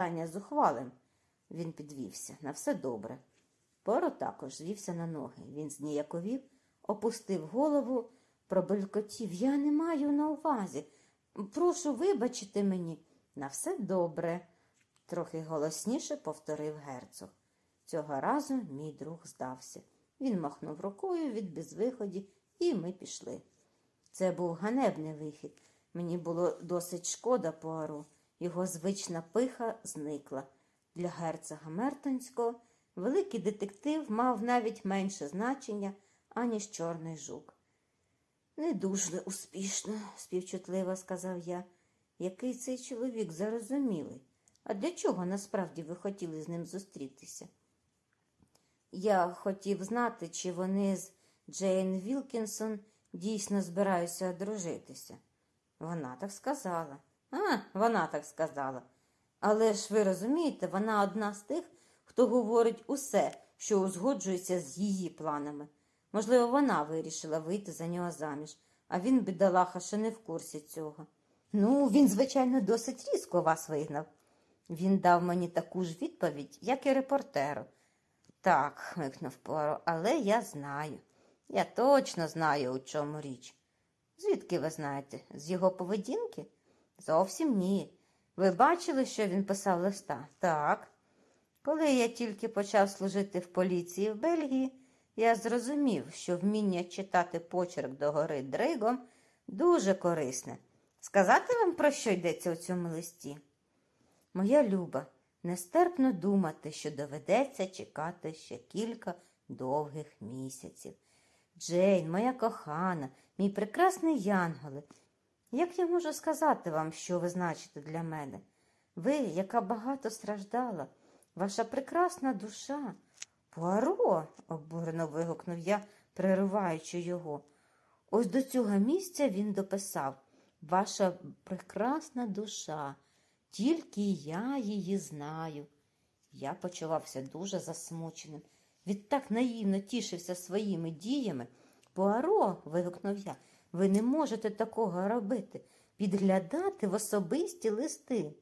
питання зухвалим. Він підвівся. На все добре. Поро також звівся на ноги. Він зніяковів, опустив голову, пробелькотів. Я не маю на увазі. Прошу вибачити мені. На все добре, трохи голосніше повторив герцог. Цього разу мій друг здався. Він махнув рукою від безвиході, і ми пішли. Це був ганебний вихід. Мені було досить шкода Пуаро. Його звична пиха зникла. Для герцога Мертонського великий детектив мав навіть менше значення, аніж чорний жук. Не дуже успішно, співчутливо сказав я. Який цей чоловік зарозумілий. А для чого насправді ви хотіли з ним зустрітися? Я хотів знати, чи вони з Джейн Вілкінсон дійсно збираються одружитися. Вона так сказала. А, вона так сказала. Але ж ви розумієте, вона одна з тих, хто говорить усе, що узгоджується з її планами. Можливо, вона вирішила вийти за нього заміж, а він, бідолаха, ще не в курсі цього. Ну, він, звичайно, досить різко вас вигнав. Він дав мені таку ж відповідь, як і репортеру. Так, хмикнув Поро, але я знаю. Я точно знаю, у чому річ. Звідки ви знаєте? З його поведінки? Зовсім ні. Ви бачили, що він писав листа? Так. Коли я тільки почав служити в поліції в Бельгії, я зрозумів, що вміння читати почерк догори дригом дуже корисне. Сказати вам, про що йдеться у цьому листі? Моя люба, нестерпно думати, що доведеться чекати ще кілька довгих місяців. Джейн, моя кохана, мій прекрасний Янголе, як я можу сказати вам, що ви значите для мене? Ви, яка багато страждала, ваша прекрасна душа. Пуаро, обурено вигукнув я, перериваючи його. Ось до цього місця він дописав Ваша прекрасна душа, тільки я її знаю. Я почувався дуже засмученим. Відтак наївно тішився своїми діями. Пуаро, вигукнув я, ви не можете такого робити, підглядати в особисті листи.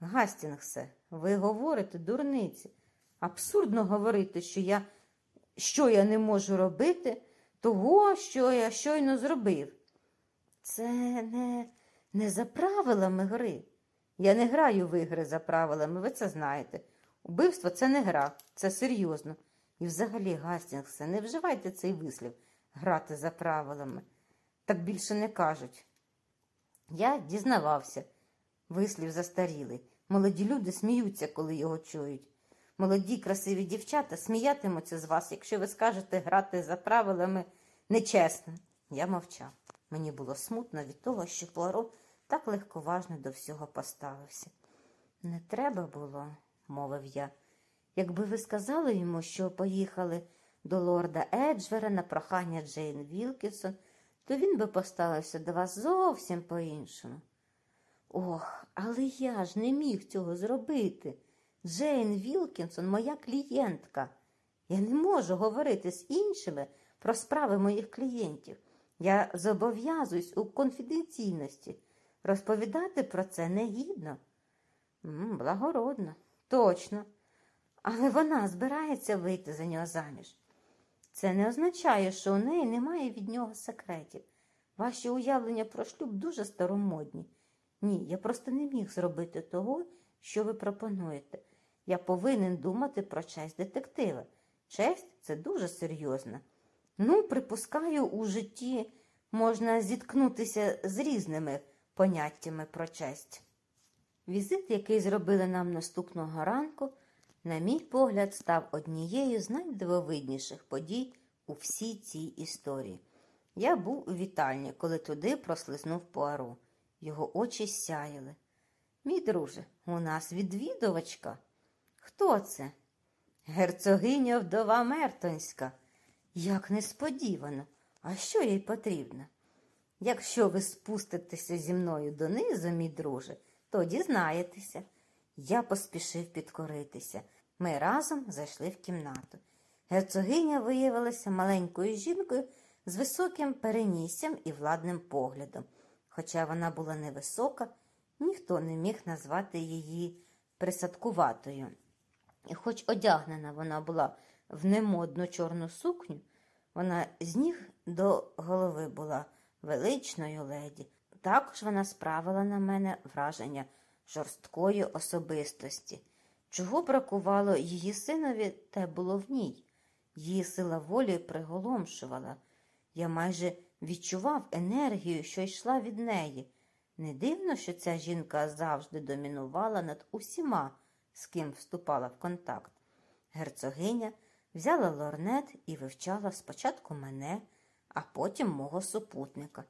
Гастінгсе, ви говорите, дурниці. Абсурдно говорити, що я що я не можу робити, того, що я щойно зробив. Це не, не за правилами гри. Я не граю в ігри за правилами, ви це знаєте. Убивство це не гра, це серйозно. І взагалі, Гастінгсе, не вживайте цей вислів грати за правилами. Так більше не кажуть. Я дізнавався. Вислів застарілий. Молоді люди сміються, коли його чують. Молоді, красиві дівчата сміятимуться з вас, якщо ви скажете грати за правилами нечесно. Я мовчав. Мені було смутно від того, що Пуаро так легковажно до всього поставився. Не треба було, мовив я. Якби ви сказали йому, що поїхали до лорда Еджвера на прохання Джейн Вілкісон, то він би поставився до вас зовсім по-іншому. Ох, але я ж не міг цього зробити. Джейн Вілкінсон моя клієнтка. Я не можу говорити з іншими про справи моїх клієнтів. Я зобов'язуюсь у конфіденційності. Розповідати про це негідно. М, Благородно, точно. Але вона збирається вийти за нього заміж. Це не означає, що у неї немає від нього секретів. Ваші уявлення про шлюб дуже старомодні. Ні, я просто не міг зробити того, що ви пропонуєте. Я повинен думати про честь детектива. Честь це дуже серйозно. Ну, припускаю, у житті можна зіткнутися з різними поняттями про честь. Візит, який зробили нам наступного ранку, на мій погляд, став однією з найдивовидніших подій у всій цій історії. Я був у вітальні, коли туди прослизнув Пуаро. Його очі сяяли. Мій друже, у нас відвідувачка. Хто це? Герцогиня вдова Мертонська. Як несподівано, а що їй потрібно? Якщо ви спуститеся зі мною донизу, мій друже, то дізнаєтеся. Я поспішив підкоритися. Ми разом зайшли в кімнату. Герцогиня виявилася маленькою жінкою з високим переніссям і владним поглядом. Хоча вона була невисока, ніхто не міг назвати її присадкуватою. І хоч одягнена вона була в немодну чорну сукню, вона з ніг до голови була величною леді. Також вона справила на мене враження жорсткої особистості. Чого бракувало її синові, те було в ній. Її сила волі приголомшувала. Я майже відчував енергію, що йшла від неї. Не дивно, що ця жінка завжди домінувала над усіма, з ким вступала в контакт. Герцогиня взяла лорнет і вивчала спочатку мене, а потім мого супутника.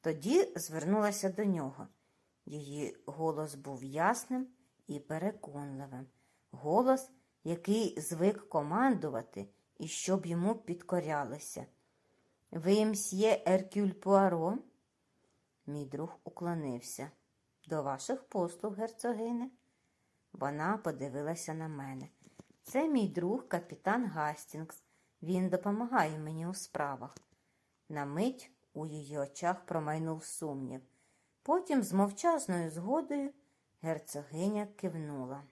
Тоді звернулася до нього. Її голос був ясним і переконливим. Голос, який звик командувати і щоб йому підкорялися. Ви мсьє Еркюль Пуаро? Мій друг уклонився. До ваших послуг, герцогине. Вона подивилася на мене. Це мій друг капітан Гастінгс. Він допомагає мені у справах. На мить у її очах промайнув сумнів. Потім, з мовчазною згодою, герцогиня кивнула.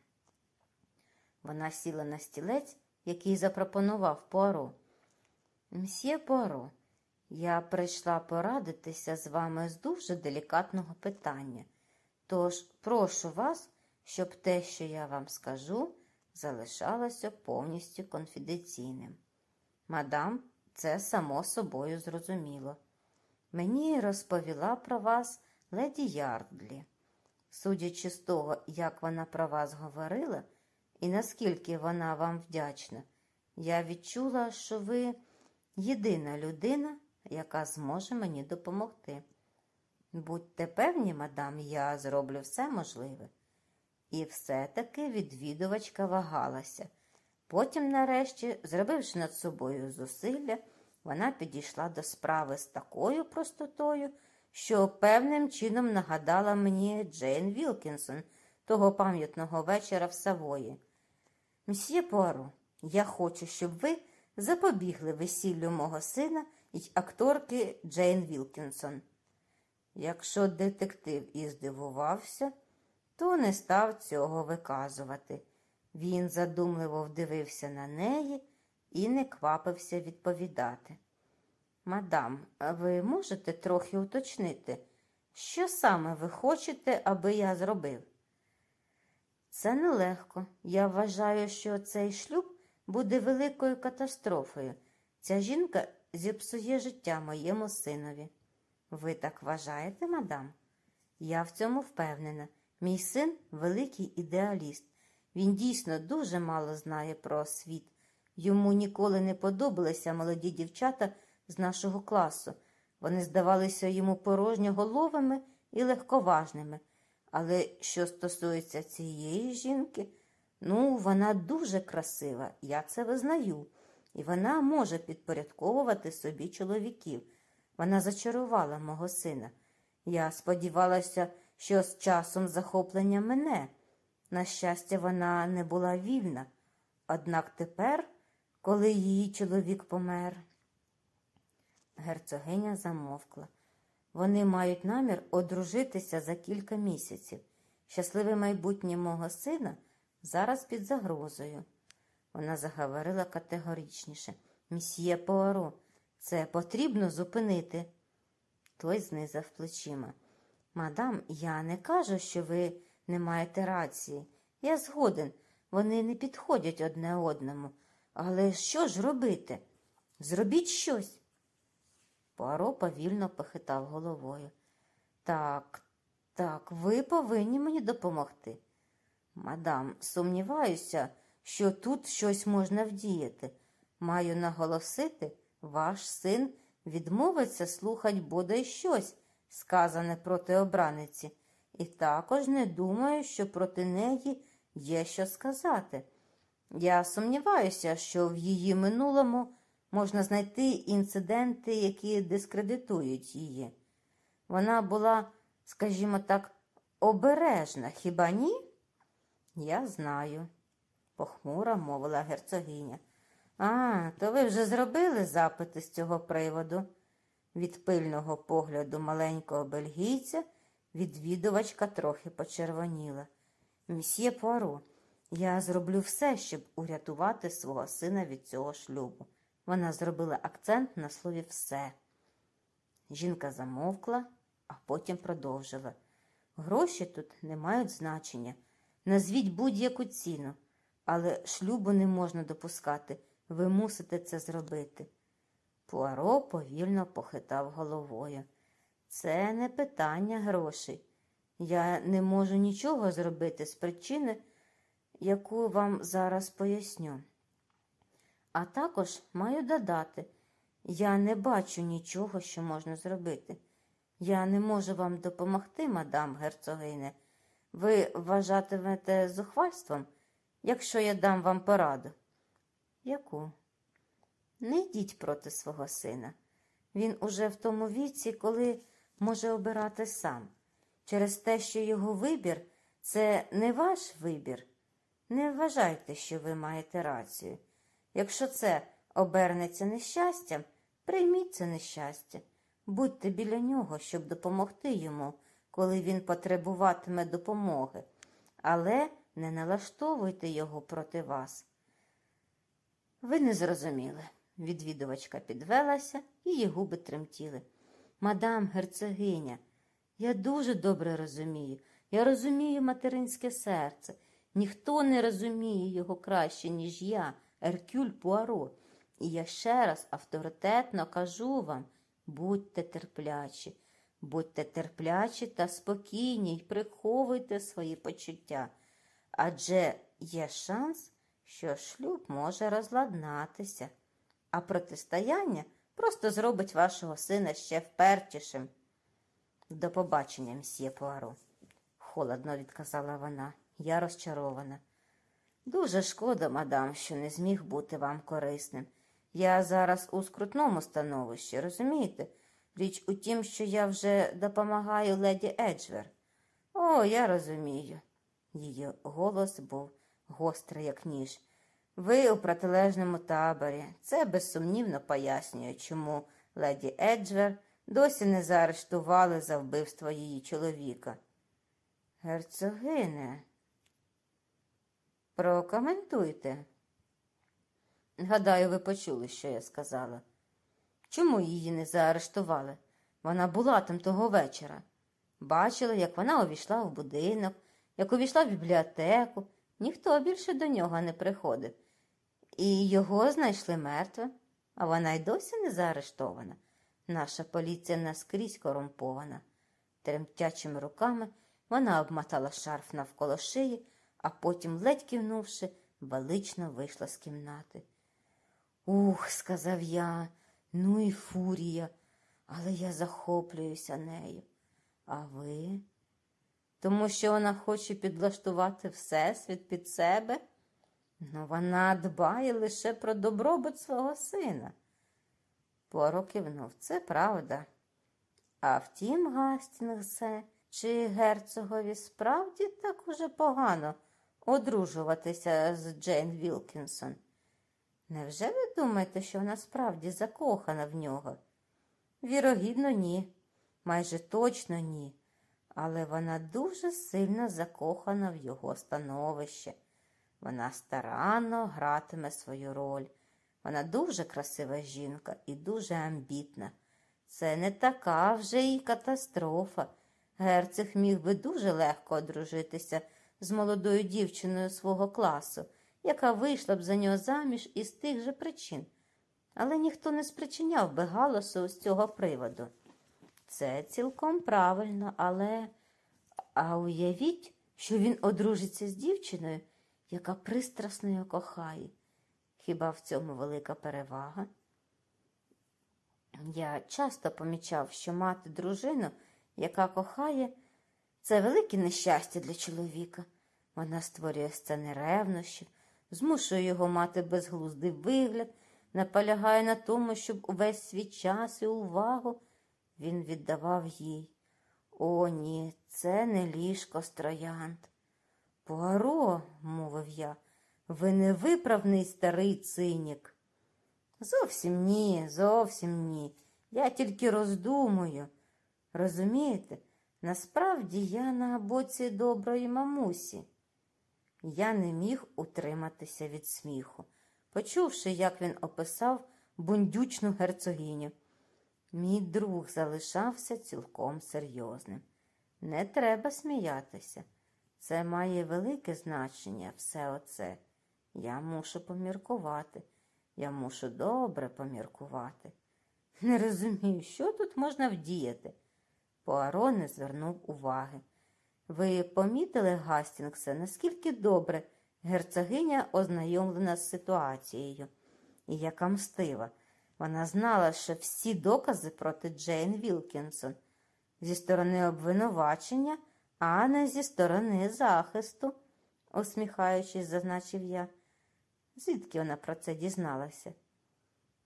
Вона сіла на стілець, який запропонував Пуаро. Мсьє Пуаро, я прийшла порадитися з вами з дуже делікатного питання. Тож прошу вас, щоб те, що я вам скажу, залишалося повністю конфіденційним. Мадам, це само собою зрозуміло. Мені розповіла про вас леді Ярдлі. Судячи з того, як вона про вас говорила, і наскільки вона вам вдячна, я відчула, що ви єдина людина, яка зможе мені допомогти. Будьте певні, мадам, я зроблю все можливе. І все-таки відвідувачка вагалася. Потім, нарешті, зробивши над собою зусилля, вона підійшла до справи з такою простотою, що певним чином нагадала мені Джейн Вілкінсон того пам'ятного вечора в Савої. Мсьє Пуаро, я хочу, щоб ви запобігли весіллю мого сина й акторки Джейн Вілкінсон. Якщо детектив і здивувався, то не став цього виказувати. Він задумливо вдивився на неї і не квапився відповідати. Мадам, ви можете трохи уточнити, що саме ви хочете, аби я зробив? Це нелегко. Я вважаю, що цей шлюб буде великою катастрофою. Ця жінка зіпсує життя моєму синові. Ви так вважаєте, мадам? Я в цьому впевнена. Мій син великий ідеаліст. Він дійсно дуже мало знає про світ. Йому ніколи не подобалися молоді дівчата з нашого класу. Вони здавалися йому порожньоголовими і легковажними. Але що стосується цієї жінки, ну, вона дуже красива, я це визнаю, і вона може підпорядковувати собі чоловіків. Вона зачарувала мого сина. Я сподівалася, що з часом захоплення мене. На щастя, вона не була вільна. Однак тепер, коли її чоловік помер, герцогиня замовкла. Вони мають намір одружитися за кілька місяців. Щасливе майбутнє мого сина зараз під загрозою. Вона заговорила категоричніше. Мсьє Пуаро, це потрібно зупинити. Той знизав плечима. Мадам, я не кажу, що ви не маєте рації. Я згоден, вони не підходять одне одному. Але що ж робити? Зробіть щось. Пуаро повільно похитав головою. Так, так, ви повинні мені допомогти. Мадам, сумніваюся, що тут щось можна вдіяти. Маю наголосити, ваш син відмовиться слухать бодай щось, сказане проти обраниці, і також не думаю, що проти неї є що сказати. Я сумніваюся, що в її минулому можна знайти інциденти, які дискредитують її. Вона була, скажімо так, обережна, хіба ні? Я знаю, похмуро мовила герцогиня. А, то ви вже зробили запити з цього приводу? Від пильного погляду маленького бельгійця відвідувачка трохи почервоніла. Мсьє Пуаро, я зроблю все, щоб урятувати свого сина від цього шлюбу. Вона зробила акцент на слові все. Жінка замовкла, а потім продовжила. Гроші тут не мають значення. Назвіть будь-яку ціну, але шлюбу не можна допускати. Ви мусите це зробити. Пуаро повільно похитав головою. Це не питання грошей. Я не можу нічого зробити з причини, яку вам зараз поясню. А також маю додати, я не бачу нічого, що можна зробити. Я не можу вам допомогти, мадам герцогине. Ви вважатимете зухвальством, якщо я дам вам пораду. Яку? Не йдіть проти свого сина. Він уже в тому віці, коли може обирати сам. Через те, що його вибір це не ваш вибір. Не вважайте, що ви маєте рацію. Якщо це обернеться нещастям, прийміть це нещастя. Будьте біля нього, щоб допомогти йому, коли він потребуватиме допомоги, але не налаштовуйте його проти вас. Ви не зрозуміли. Відвідувачка підвелася, її губи тремтіли. Мадам герцогиня, я дуже добре розумію. Я розумію материнське серце. Ніхто не розуміє його краще, ніж я, Еркюль Пуаро. І я ще раз авторитетно кажу вам будьте терплячі, будьте терплячі та спокійні й приховуйте свої почуття. Адже є шанс, що шлюб може розладнатися, а протистояння просто зробить вашого сина ще впертішим. До побачення, мсьє Пуаро, холодно відказала вона. Я розчарована. Дуже шкода, мадам, що не зміг бути вам корисним. Я зараз у скрутному становищі, розумієте? Річ у тім, що я вже допомагаю леді Еджвер. О, я розумію. Її голос був гострий, як ніж. Ви у протилежному таборі. Це безсумнівно пояснює, чому леді Еджвер досі не заарештували за вбивство її чоловіка. Герцогине, прокоментуйте. Гадаю, ви почули, що я сказала. Чому її не заарештували? Вона була там того вечора. Бачили, як вона увійшла в будинок, як увійшла в бібліотеку. Ніхто більше до нього не приходив. І його знайшли мертвим, а вона й досі не заарештована. Наша поліція наскрізь корумпована. Тремтячими руками вона обмотала шарф навколо шиї, а потім, ледь кивнувши, велично вийшла з кімнати. Ух, сказав я, ну і фурія, але я захоплююся нею. А ви? Тому що вона хоче підлаштувати всесвіт під себе? Ну, вона дбає лише про добробут свого сина. Поро кивнув, це правда. А втім, Гастінгсе, чи герцогові справді так уже погано одружуватися з Джейн Вілкінсон? Невже ви думаєте, що вона справді закохана в нього? Вірогідно, ні, майже точно ні. Але вона дуже сильно закохана в його становище. Вона старанно гратиме свою роль. Вона дуже красива жінка і дуже амбітна. Це не така вже й катастрофа. Герцог міг би дуже легко одружитися з молодою дівчиною свого класу, яка вийшла б за нього заміж із тих же причин. Але ніхто не спричиняв би галасу з цього приводу. Це цілком правильно, але а уявіть, що він одружиться з дівчиною, яка пристрасно його кохає. Хіба в цьому велика перевага? Я часто помічав, що мати дружину, яка кохає, це велике нещастя для чоловіка. Вона створює сцени ревнощів, змушує його мати безглуздий вигляд, наполягає на тому, щоб увесь свій час і увагу він віддавав їй. О, ні, це не ліжко з троянд. Пуаро, мовив я, ви невиправний старий цинік. Зовсім ні, зовсім ні. Я тільки роздумую. Розумієте, насправді я на боці доброї мамусі. Я не міг утриматися від сміху, почувши, як він описав бундючну герцогиню. Мій друг залишався цілком серйозним. Не треба сміятися. Це має велике значення, все оце. Я мушу поміркувати. Я мушу добре поміркувати. Не розумію, що тут можна вдіяти. Пуаро не звернув уваги. Ви помітили, Гастінгсе, наскільки добре герцогиня ознайомлена з ситуацією, і яка мстива. Вона знала, що всі докази проти Джейн Вілкінсон зі сторони обвинувачення, а не зі сторони захисту, усміхаючись, зазначив я. Звідки вона про це дізналася?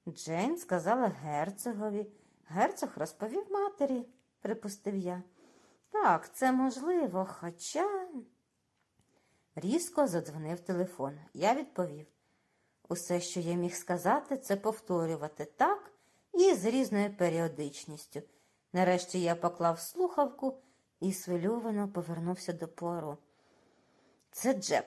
Джейн сказала герцогові. Герцог розповів матері, припустив я. Так, це можливо, хоча. Різко задзвонив телефон. Я відповів. Усе, що я міг сказати, це повторювати так і з різною періодичністю. Нарешті я поклав слухавку і свильовано повернувся до Пуаро. Це Джеб.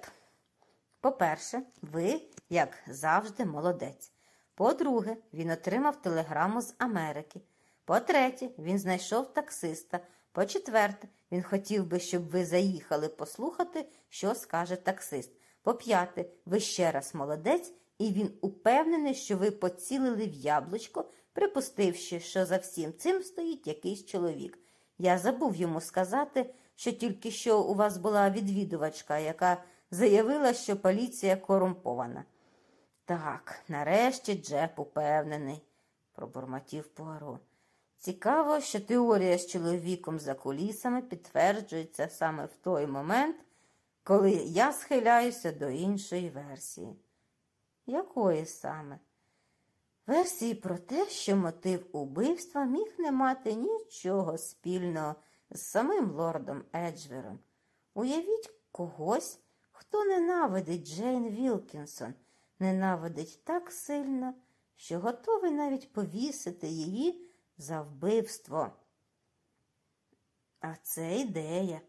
По-перше, ви, як завжди, молодець. По-друге, він отримав телеграму з Америки. По-третє, він знайшов таксиста. По-четверте, він хотів би, щоб ви заїхали послухати, що скаже таксист. По-п'яте, ви ще раз молодець, і він упевнений, що ви поцілили в яблучко, припустивши, що за всім цим стоїть якийсь чоловік. Я забув йому сказати, що тільки що у вас була відвідувачка, яка заявила, що поліція корумпована. Так, нарешті Джеб упевнений, пробурмотів Пуаро. Цікаво, що теорія з чоловіком за кулісами підтверджується саме в той момент, коли я схиляюся до іншої версії. Якої саме? Версії про те, що мотив убивства міг не мати нічого спільного з самим лордом Еджвером. Уявіть когось, хто ненавидить Джейн Вілкінсон, ненавидить так сильно, що готовий навіть повісити її за вбивство. А це ідея.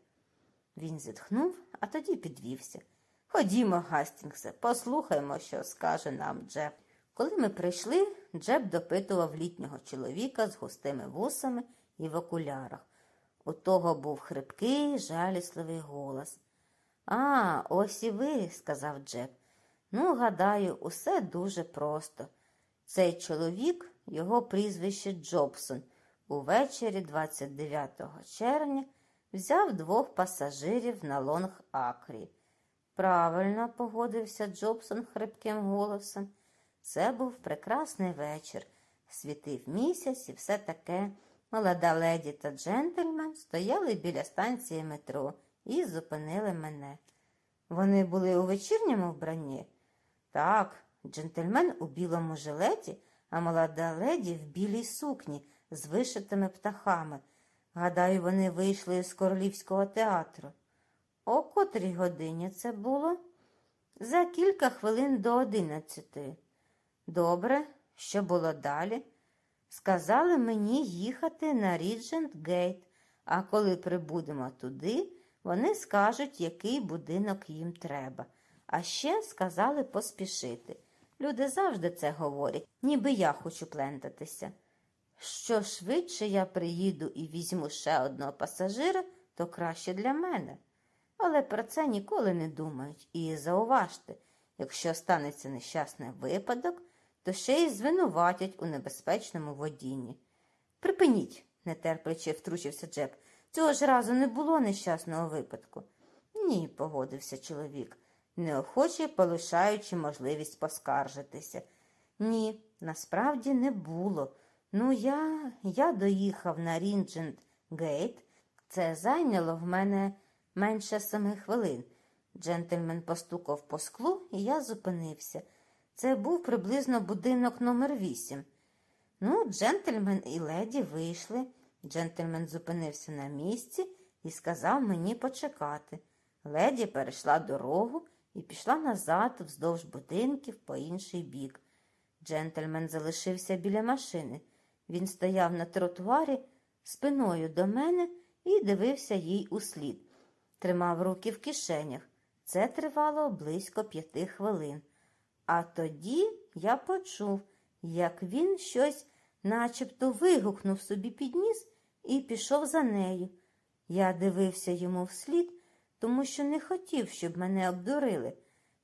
Він зітхнув, а тоді підвівся. Ходімо, Гастінгсе, послухаймо, що скаже нам Джеб. Коли ми прийшли, Джеб допитував літнього чоловіка з густими вусами і в окулярах. У того був хрипкий, жалісливий голос. А, ось і ви, сказав Джеб. Ну, гадаю, усе дуже просто. Цей чоловік, його прізвище Джобсон, увечері 29 червня взяв двох пасажирів на Лонг-Акрі. Правильно погодився Джобсон хрипким голосом. Це був прекрасний вечір. Світив місяць і все таке. Молода леді та джентльмен стояли біля станції метро і зупинили мене. Вони були у вечірньому вбранні? Так, джентльмен у білому жилеті, а молода леді в білій сукні з вишитими птахами. Гадаю, вони вийшли з королівського театру. О котрій годині це було? За кілька хвилин до одинадцятої. Добре, що було далі? Сказали мені їхати на Ріджент Гейт, а коли прибудемо туди, вони скажуть, який будинок їм треба. А ще сказали поспішити. Люди завжди це говорять, ніби я хочу плентатися. Що швидше я приїду і візьму ще одного пасажира, то краще для мене. Але про це ніколи не думають. І зауважте, якщо станеться нещасний випадок, то ще й звинуватять у небезпечному водінні. Припиніть, нетерпляче втручився Джеб. Цього ж разу не було нещасного випадку. Ні, погодився чоловік, неохоче полишаючи можливість поскаржитися. Ні, насправді не було. Ну, я я доїхав на Рінджент Гейт. Це зайняло в мене менше семи хвилин. Джентльмен постукав по склу, і я зупинився. Це був приблизно будинок номер вісім. Ну, джентльмен і леді вийшли. Джентльмен зупинився на місці і сказав мені почекати. Леді перейшла дорогу і пішла назад вздовж будинків по інший бік. Джентльмен залишився біля машини. Він стояв на тротуарі спиною до мене і дивився їй услід. Тримав руки в кишенях. Це тривало близько п'яти хвилин. А тоді я почув, як він щось начебто вигукнув собі під ніс і пішов за нею. Я дивився йому вслід, тому що не хотів, щоб мене обдурили.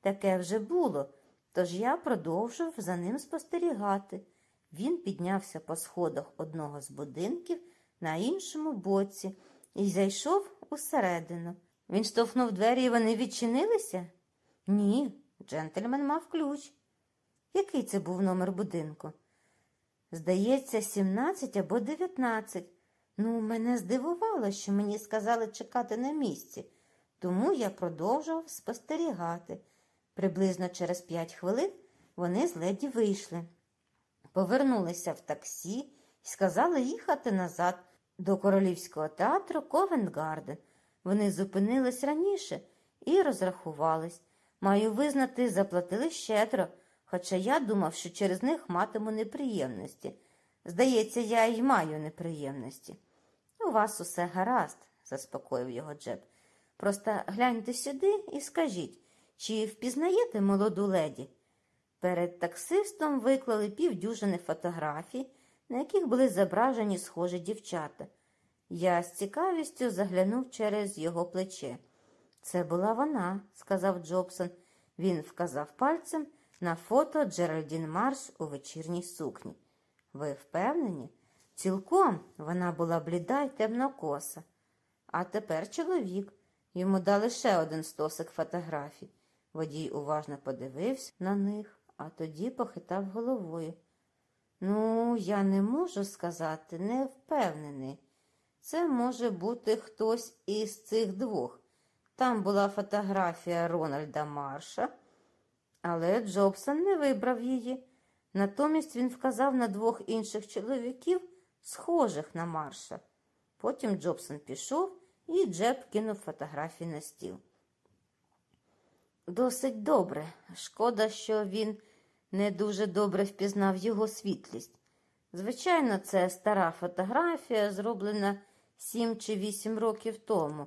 Таке вже було, тож я продовжив за ним спостерігати. Він піднявся по сходах одного з будинків на іншому боці і зайшов усередину. Він штовхнув двері і вони відчинилися? Ні, джентльмен мав ключ. Який це був номер будинку? Здається, 17 або 19. Ну, мене здивувало, що мені сказали чекати на місці, тому я продовжував спостерігати. Приблизно через п'ять хвилин вони з леді вийшли, повернулися в таксі і сказали їхати назад до королівського театру Ковенгарден. Вони зупинились раніше і розрахувались. Маю визнати, заплатили щедро, хоча я думав, що через них матиму неприємності. Здається, я й маю неприємності. У вас усе гаразд, заспокоїв його Джеб. Просто гляньте сюди і скажіть, чи впізнаєте молоду леді? Перед таксистом виклали півдюжини фотографій, на яких були зображені схожі дівчата. Я з цікавістю заглянув через його плече. Це була вона, сказав Джобсон. Він вказав пальцем на фото Джеральдін Марш у вечірній сукні. Ви впевнені? Цілком вона була бліда й темнокоса. А тепер чоловік. Йому дали ще один стосик фотографій. Водій уважно подивився на них, а тоді похитав головою. Ну, я не можу сказати, не впевнений. Це може бути хтось із цих двох. Там була фотографія Рональда Марша, але Джобсон не вибрав її. Натомість він вказав на двох інших чоловіків, схожих на Марша. Потім Джобсон пішов і Джеб кинув фотографії на стіл. Досить добре. Шкода, що він не дуже добре впізнав його світлість. Звичайно, це стара фотографія, зроблена сім чи вісім років тому,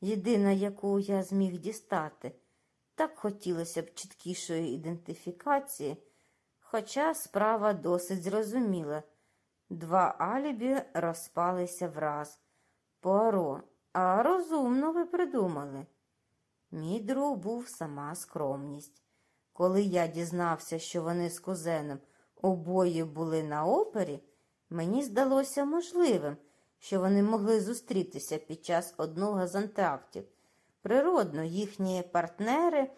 єдина, яку я зміг дістати. Так хотілося б чіткішої ідентифікації, хоча справа досить зрозуміла. Два алібі розпалися враз. Поро, а розумно ви придумали. Мій друг був сама скромність. Коли я дізнався, що вони з кузеном обоє були на опері, мені здалося можливим, що вони могли зустрітися під час одного з антрактів. Природно, їхні партнери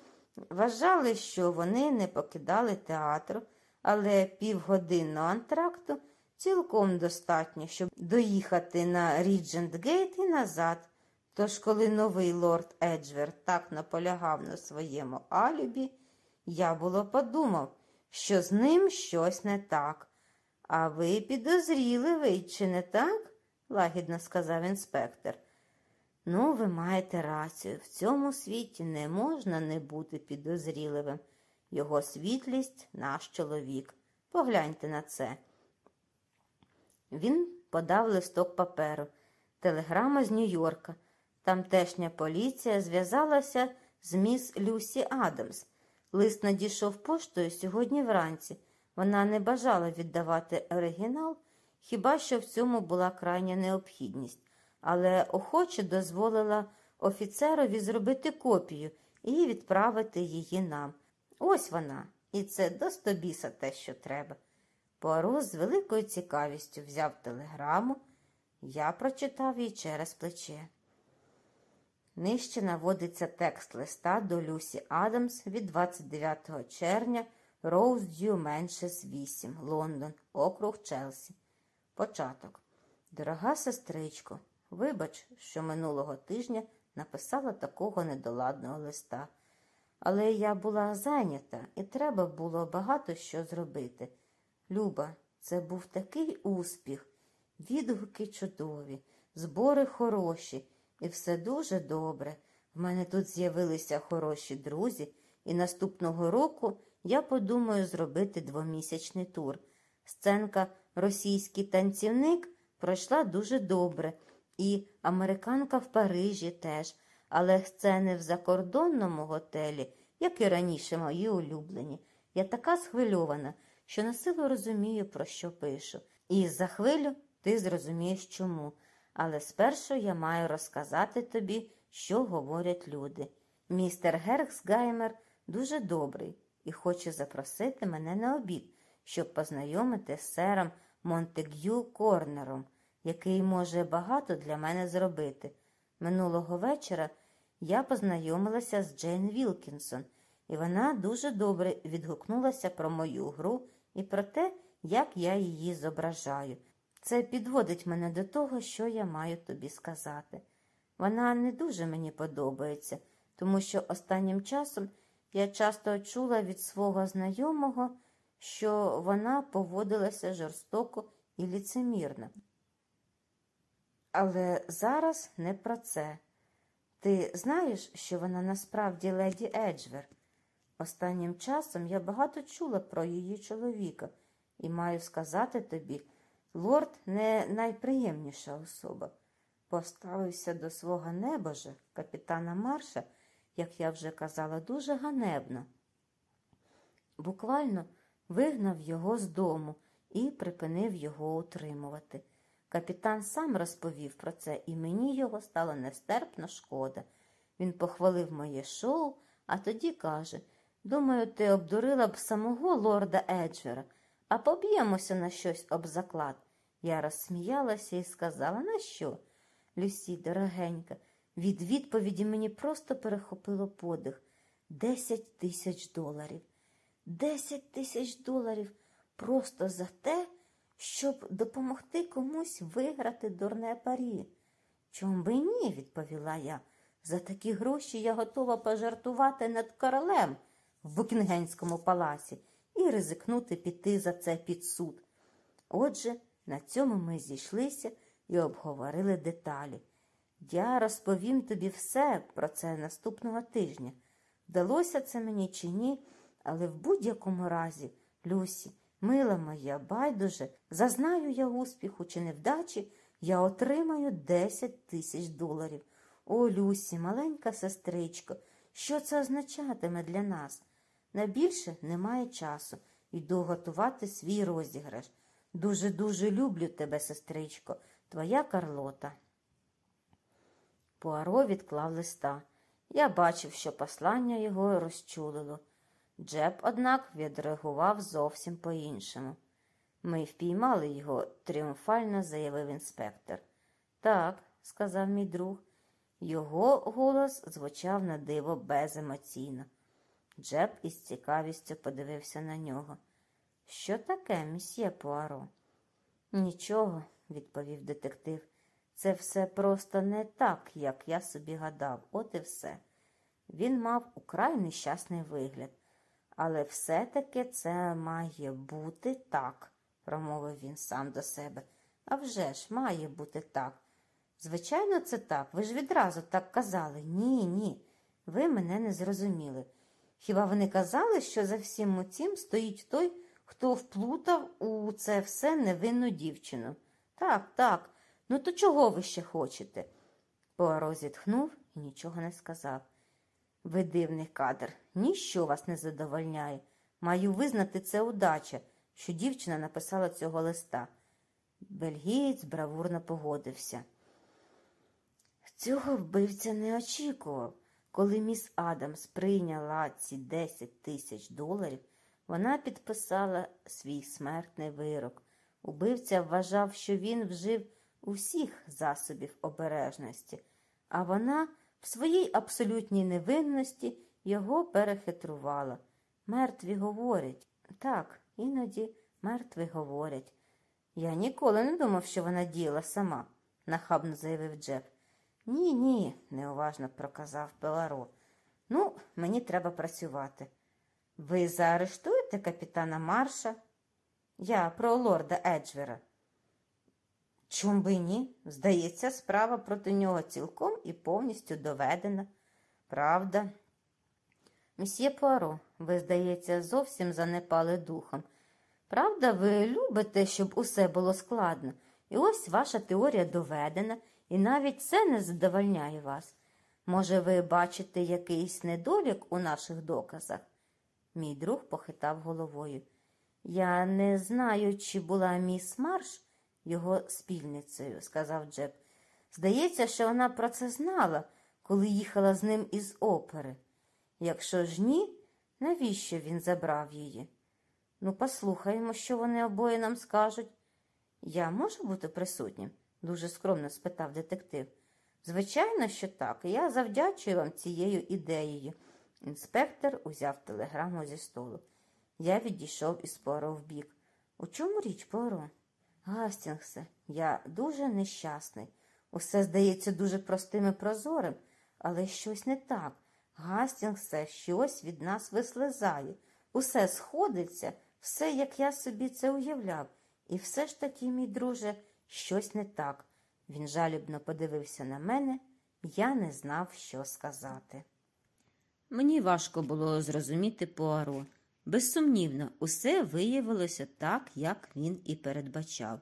вважали, що вони не покидали театру, але півгодинного антракту цілком достатньо, щоб доїхати на Ріджент-Гейт і назад. Тож, коли новий лорд Еджвер так наполягав на своєму алібі, я було подумав, що з ним щось не так. А ви підозріли ви, чи не так? лагідно сказав інспектор. Ну, ви маєте рацію. В цьому світі не можна не бути підозріливим. Його світлість наш чоловік. Погляньте на це. Він подав листок паперу, телеграма з Нью-Йорка. Тамтешня поліція зв'язалася з міс Люсі Адамс. Лист надійшов поштою сьогодні вранці. Вона не бажала віддавати оригінал, хіба що в цьому була крайня необхідність, але охоче дозволила офіцерові зробити копію і відправити її нам. Ось вона, і це до стобіса те, що треба. Пуаро з великою цікавістю взяв телеграму, я прочитав її через плече. Нижче наводиться текст листа до Люсі Адамс від 29 червня Роуздю Меншес 8, Лондон, округ Челсі. Початок. Дорога сестричко, вибач, що минулого тижня написала такого недоладного листа. Але я була зайнята і треба було багато що зробити. Люба, це був такий успіх, відгуки чудові, збори хороші. І все дуже добре. В мене тут з'явилися хороші друзі, і наступного року я подумаю зробити двомісячний тур. Сценка Російський танцівник пройшла дуже добре, і американка в Парижі теж. але сцени в закордонному готелі, як і раніше мої улюблені. Я така схвильована, що на силу розумію, про що пишу. І за хвилю ти зрозумієш чому. Але спершу я маю розказати тобі, що говорять люди. Містер Гергсгаймер дуже добрий і хоче запросити мене на обід, щоб познайомити з сером Монтег'ю Корнером, який може багато для мене зробити. Минулого вечора я познайомилася з Джейн Вілкінсон, і вона дуже добре відгукнулася про мою гру і про те, як я її зображаю. Це підводить мене до того, що я маю тобі сказати. Вона не дуже мені подобається, тому що останнім часом я часто чула від свого знайомого, що вона поводилася жорстоко і ліцемірно. Але зараз не про це. Ти знаєш, що вона насправді леді Еджвер? Останнім часом я багато чула про її чоловіка, і маю сказати тобі, лорд не найприємніша особа. Поставився до свого небожа, капітана Марша, як я вже казала, дуже ганебно. Буквально вигнав його з дому і припинив його утримувати. Капітан сам розповів про це, і мені його стало нестерпно шкода. Він похвалив моє шоу, а тоді каже Думаю, ти обдурила б самого лорда Еджвера, а поб'ємося на щось об заклад. Я розсміялася і сказала, на що? Люсі, дорогенька, від відповіді мені просто перехопило подих. Десять тисяч доларів. Десять тисяч доларів просто за те, щоб допомогти комусь виграти дурне парі. Чом би ні, відповіла я. За такі гроші я готова пожартувати над королем в Букінгенському палаці і ризикнути піти за це під суд. Отже, на цьому ми зійшлися і обговорили деталі. Я розповім тобі все про це наступного тижня. Вдалося це мені чи ні, але в будь-якому разі, Люсі, мила моя, байдуже, зазнаю я успіху чи невдачі, я отримаю 10 тисяч доларів. О, Люсі, маленька сестричко, що це означатиме для нас? На більше немає часу. Йду готувати свій розіграш. Дуже-дуже люблю тебе, сестричко, твоя Карлота. Пуаро відклав листа. Я бачив, що послання його розчулило. Джеб, однак, відреагував зовсім по-іншому. Ми впіймали його, тріумфально заявив інспектор. Так, сказав мій друг. Його голос звучав на диво беземоційно. Джеб із цікавістю подивився на нього. Що таке, місьє Пуаро? Нічого, відповів детектив. Це все просто не так, як я собі гадав, от і все. Він мав украй нещасний вигляд. Але все-таки це має бути так, промовив він сам до себе. «А вже ж, має бути так. Звичайно, це так. Ви ж відразу так казали. Ні, ні. Ви мене не зрозуміли. Хіба вони казали, що за всім цим стоїть той, хто вплутав у це все невинну дівчину? Так, так. Ну, то чого ви ще хочете? Пуаро зітхнув і нічого не сказав. Ви дивний кадр, ніщо вас не задовольняє. Маю визнати це удача, що дівчина написала цього листа. Бельгієць бравурно погодився. Цього вбивця не очікував. Коли міс Адамс прийняла ці 10 тисяч доларів, вона підписала свій смертний вирок. Убивця вважав, що він вжив усіх засобів обережності, а вона в своїй абсолютній невинності його перехитрувала. Мертві говорять. Так, іноді мертві говорять. Я ніколи не думав, що вона діяла сама, нахабно заявив Джеб. Ні, ні, неуважно проказав Пеларо. Ну, мені треба працювати. Ви заарештуєте капітана Марша? Я про лорда Еджвера. Чом би ні? Здається, справа проти нього цілком і повністю доведена. Правда? Месьє Пуаро, ви, здається, зовсім занепали духом. Правда, ви любите, щоб усе було складно, і ось ваша теорія доведена, і навіть це не задовольняє вас. Може, ви бачите якийсь недолік у наших доказах? Мій друг похитав головою. Я не знаю, чи була міс Марш його спільницею, сказав Джеб. Здається, що вона про це знала, коли їхала з ним із опери. Якщо ж ні, навіщо він забрав її? Ну, послухаємо, що вони обоє нам скажуть. Я можу бути присутнім? Дуже скромно спитав детектив. Звичайно, що так. Я завдячую вам цією ідеєю. Інспектор узяв телеграму зі столу. Я відійшов із Поро вбік. У чому річ, Поро? Гастінгсе, я дуже нещасний. Усе здається дуже простим і прозорим, але щось не так. Гастінгсе, щось від нас вислизає. Усе сходиться, все, як я собі це уявляв. І все ж таки, мій друже, щось не так. Він жалібно подивився на мене, я не знав, що сказати. Мені важко було зрозуміти Пуаро. Безсумнівно, усе виявилося так, як він і передбачав.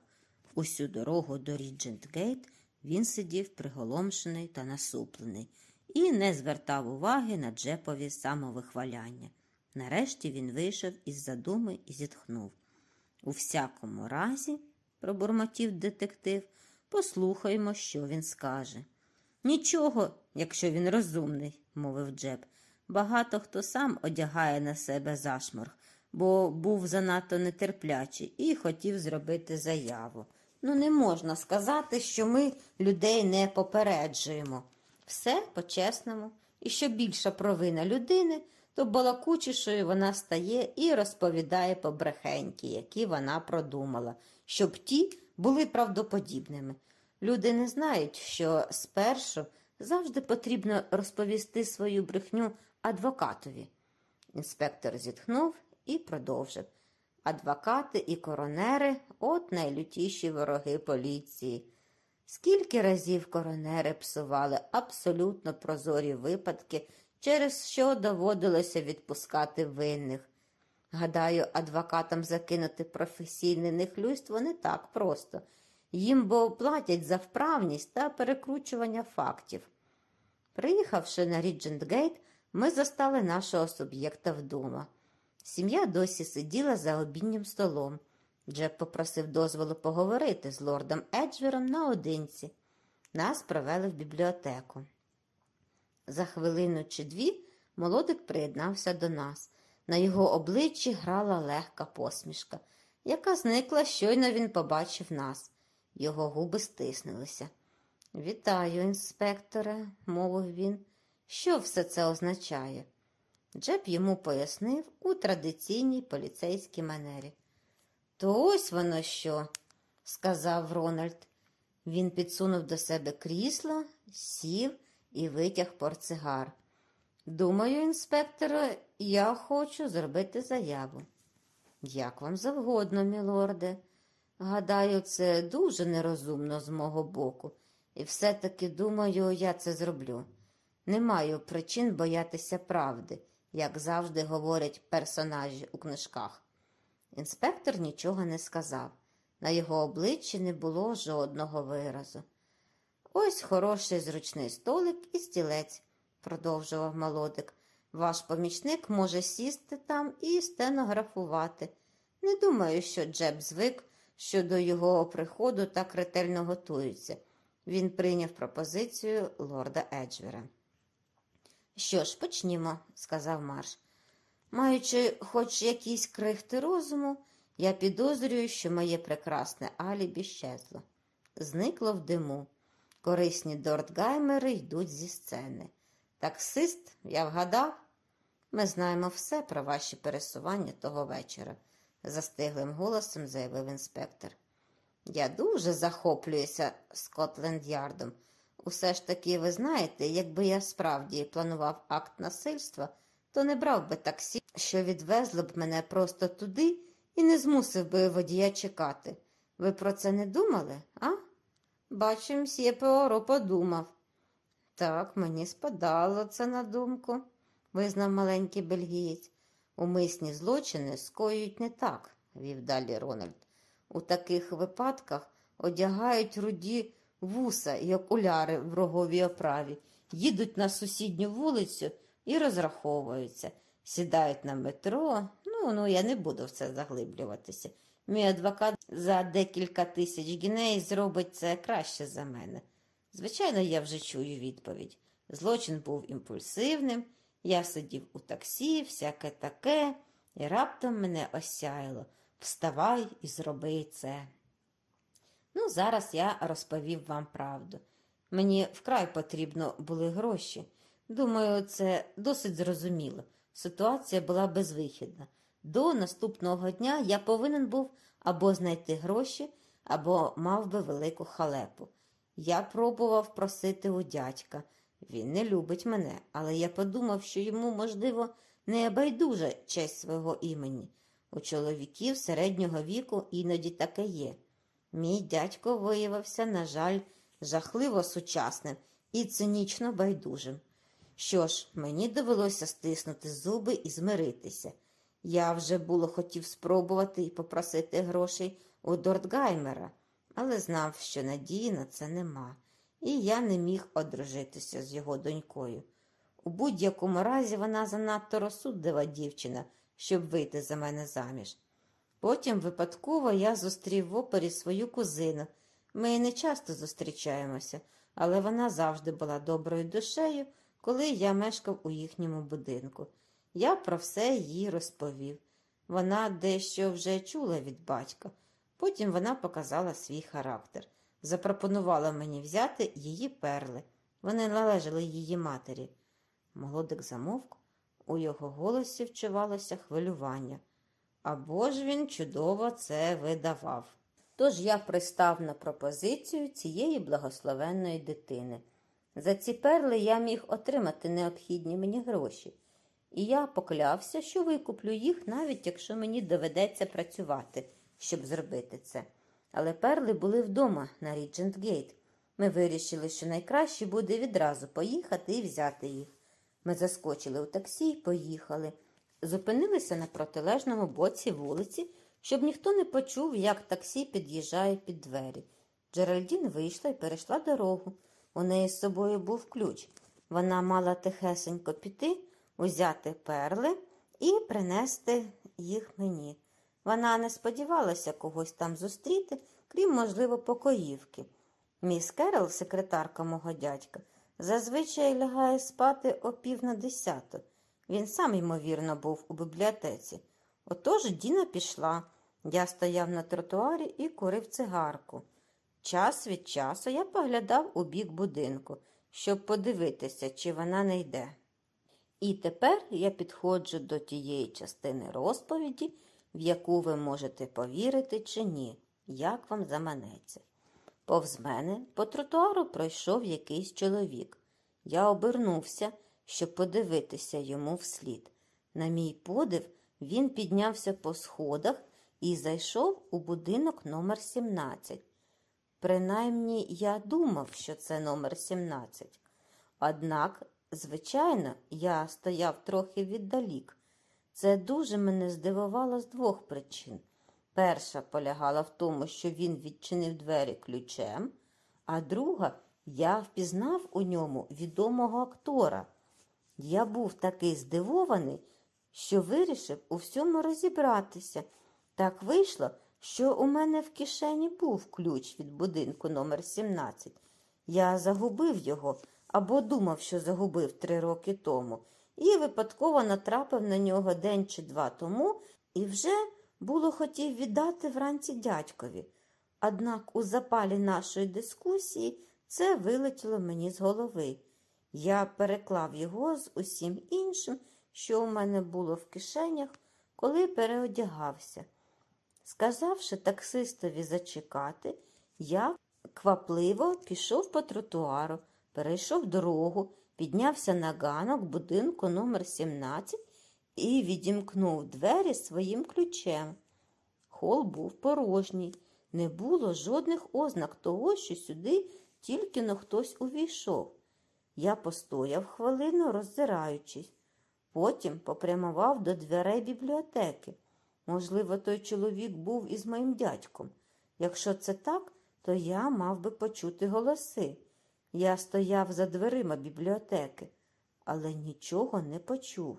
Усю дорогу до Ріджент-Гейт він сидів приголомшений та насуплений і не звертав уваги на Джепові самовихваляння. Нарешті він вийшов із задуми і зітхнув. У всякому разі, пробурмотів детектив, послухаймо, що він скаже. Нічого, якщо він розумний, мовив Джеп. Багато хто сам одягає на себе зашморг, бо був занадто нетерплячий і хотів зробити заяву. Ну, не можна сказати, що ми людей не попереджуємо. Все по-чесному. І що більша провина людини, то балакучішою вона стає і розповідає побрехеньки, які вона продумала, щоб ті були правдоподібними. Люди не знають, що спершу завжди потрібно розповісти свою брехню адвокатові. Інспектор зітхнув і продовжив. Адвокати і коронери от найлютіші вороги поліції. Скільки разів коронери псували абсолютно прозорі випадки, через що доводилося відпускати винних. Гадаю, адвокатам закинути професійне нехлюйство не так просто. Їм бо платять за вправність та перекручування фактів. Приїхавши на Ріджент-Гейт, ми застали нашого суб'єкта вдома. Сім'я досі сиділа за обіднім столом. Джеп попросив дозволу поговорити з лордом Еджвером наодинці. Нас провели в бібліотеку. За хвилину чи дві молодик приєднався до нас. На його обличчі грала легка посмішка, яка зникла, щойно він побачив нас. Його губи стиснулися. Вітаю, інспекторе, мовив він. Що все це означає? Джеб йому пояснив у традиційній поліцейській манері. То ось воно що, сказав Рональд. Він підсунув до себе крісло, сів і витяг портсигар. Думаю, інспекторе, я хочу зробити заяву. Як вам завгодно, мілорде. Гадаю, це дуже нерозумно з мого боку, і все-таки думаю, я це зроблю. Не маю причин боятися правди, як завжди говорять персонажі у книжках. Інспектор нічого не сказав. На його обличчі не було жодного виразу. Ось хороший зручний столик і стілець, продовжував молодик. Ваш помічник може сісти там і стенографувати. Не думаю, що Джеб звик, що до його приходу так ретельно готується. Він прийняв пропозицію лорда Еджвера. Що ж, почнімо, сказав Марш. Маючи хоч якісь крихти розуму, я підозрюю, що моє прекрасне алібі щезло. Зникло в диму. Корисні дортгаймери йдуть зі сцени. Таксист, я вгадав, ми знаємо все про ваші пересування того вечора, застиглим голосом заявив інспектор. Я дуже захоплююся Скотленд-Ярдом. Усе ж таки, ви знаєте, якби я справді планував акт насильства, то не брав би таксі, що відвезло б мене просто туди і не змусив би водія чекати. Ви про це не думали, а? Бачу, мсьє Пеоро подумав. Так, мені спадало це на думку, визнав маленький бельгієць. Умисні злочини скоюють не так, вів далі Рональд. У таких випадках одягають руді вуса і окуляри в роговій оправі їдуть на сусідню вулицю і розраховуються, сідають на метро. Ну, ну я не буду в це заглиблюватися. Мій адвокат за декілька тисяч гіней зробить це краще за мене. Звичайно, я вже чую відповідь. Злочин був імпульсивним, я сидів у таксі, всяке таке, і раптом мене осяяло. Вставай і зроби це. Ну, зараз я розповів вам правду. Мені вкрай потрібно були гроші. Думаю, це досить зрозуміло. Ситуація була безвихідна. До наступного дня я повинен був або знайти гроші, або мав би велику халепу. Я пробував просити у дядька. Він не любить мене, але я подумав, що йому, можливо, не байдуже честь свого імені. У чоловіків середнього віку іноді таке є. Мій дядько виявився, на жаль, жахливо сучасним і цинічно байдужим. Що ж, мені довелося стиснути зуби і змиритися. Я вже було хотів спробувати і попросити грошей у Дортгаймера, але знав, що надії на це нема, і я не міг одружитися з його донькою. У будь-якому разі вона занадто розсудлива дівчина, щоб вийти за мене заміж. Потім випадково я зустрів в опері свою кузину. Ми не часто зустрічаємося, але вона завжди була доброю душею, коли я мешкав у їхньому будинку. Я про все їй розповів. Вона дещо вже чула від батька. Потім вона показала свій характер, запропонувала мені взяти її перли. Вони належали її матері. Молодик замовк, у його голосі вчувалося хвилювання. Або ж він чудово це видавав. Тож я пристав на пропозицію цієї благословенної дитини. За ці перли я міг отримати необхідні мені гроші, і я поклявся, що викуплю їх, навіть якщо мені доведеться працювати, щоб зробити це. Але перли були вдома на Ріджент Гейт. Ми вирішили, що найкраще буде відразу поїхати і взяти їх. Ми заскочили у таксі і поїхали. Зупинилися на протилежному боці вулиці, щоб ніхто не почув, як таксі під'їжджає під двері. Джеральдін вийшла і перейшла дорогу. У неї з собою був ключ. Вона мала тихесенько піти, узяти перли і принести їх мені. Вона не сподівалася когось там зустріти, крім, можливо, покоївки. Міс Керол, секретарка мого дядька, зазвичай лягає спати о пів на десяту. Він сам, ймовірно, був у бібліотеці. Отож Діна пішла. Я стояв на тротуарі і курив цигарку. Час від часу я поглядав у бік будинку, щоб подивитися, чи вона не йде. І тепер я підходжу до тієї частини розповіді, в яку ви можете повірити чи ні, як вам заманеться. Повз мене по тротуару пройшов якийсь чоловік. Я обернувся, щоб подивитися йому вслід. На мій подив, він піднявся по сходах і зайшов у будинок номер 17. Принаймні, я думав, що це номер 17. Однак, звичайно, я стояв трохи віддалік. Це дуже мене здивувало з двох причин. Перша полягала в тому, що він відчинив двері ключем, а друга, я впізнав у ньому відомого актора. Я був такий здивований, що вирішив у всьому розібратися. Так вийшло, що у мене в кишені був ключ від будинку номер 17. Я загубив його або думав, що загубив три роки тому, і випадково натрапив на нього день чи два тому і вже було хотів віддати вранці дядькові. Однак у запалі нашої дискусії це вилетіло мені з голови. Я переклав його з усім іншим, що у мене було в кишенях, коли переодягався. Сказавши таксистові зачекати, я квапливо пішов по тротуару, перейшов дорогу, піднявся на ганок будинку номер 17 і відімкнув двері своїм ключем. Хол був порожній, не було жодних ознак того, що сюди тільки но хтось увійшов. Я постояв хвилину, роззираючись, потім попрямував до дверей бібліотеки. Можливо, той чоловік був із моїм дядьком. Якщо це так, то я мав би почути голоси. Я стояв за дверима бібліотеки, але нічого не почув.